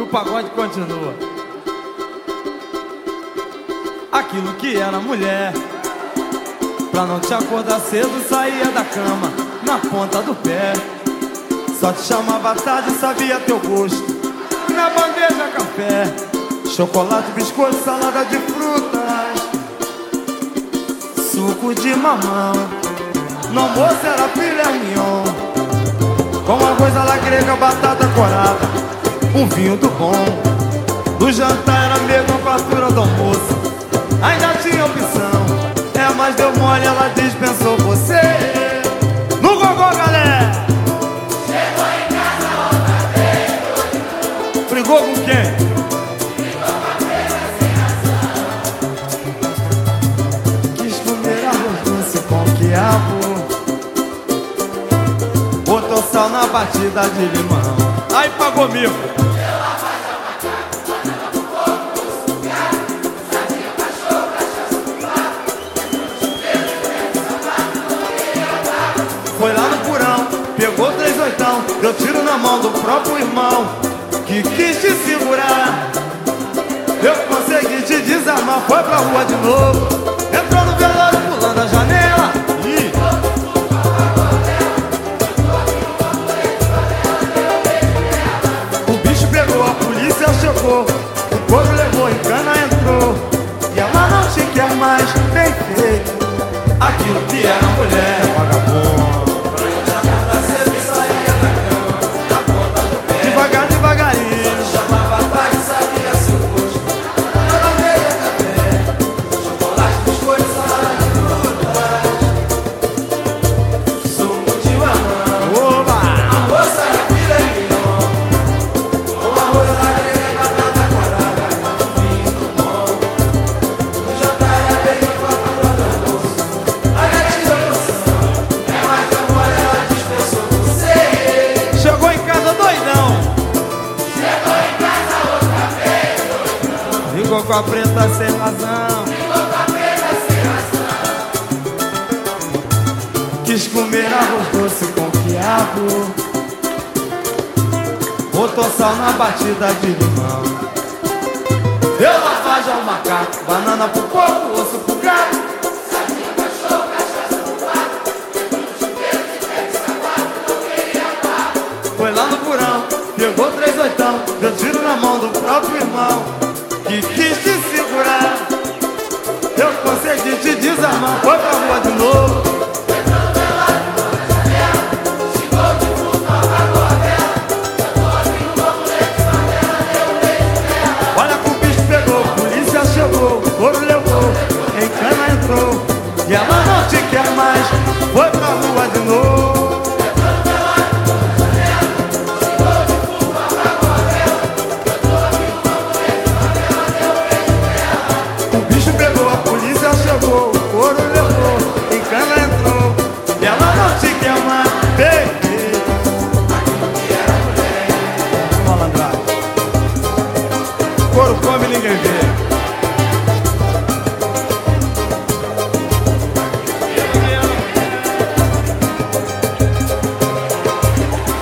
o pagode continua. Aquilo que era mulher, pra não te acordar cedo, saía da cama na ponta do pé. Só te chamava tarde, sabia teu gosto. Na bandeja café, chocolate, biscoito, salada de frutas, suco de mamão. No almoço era filé mignon, com arroz à la grega, batata corada, um vinho do bom. Do jantar era mesmo a fartura do almoço, ainda tinha opção. É, mas deu mole, ela dispensou você. No gogó, galera! Chegou em casa outra vez. Brigou com quem? Botou sal na batida de limão Pagou sapato, não queria papo. Foi lá no porão, pegou três oitão Deu tiro na mão do próprio irmão Que quis te segurar Eu consegui te desarmar Foi pra rua de novo Com a preta sem razão. Quis comer arroz doce com quiabo Botou sal na batida de limão Deu lavagem ao macaco Banana pro porco, osso pro E ela não te quer mais, foi pra rua de novo. O bicho pegou, a polícia chegou, o couro levou, em cana entrou. E ela não te quer mais. Malandragem. Couro come, ninguém vê.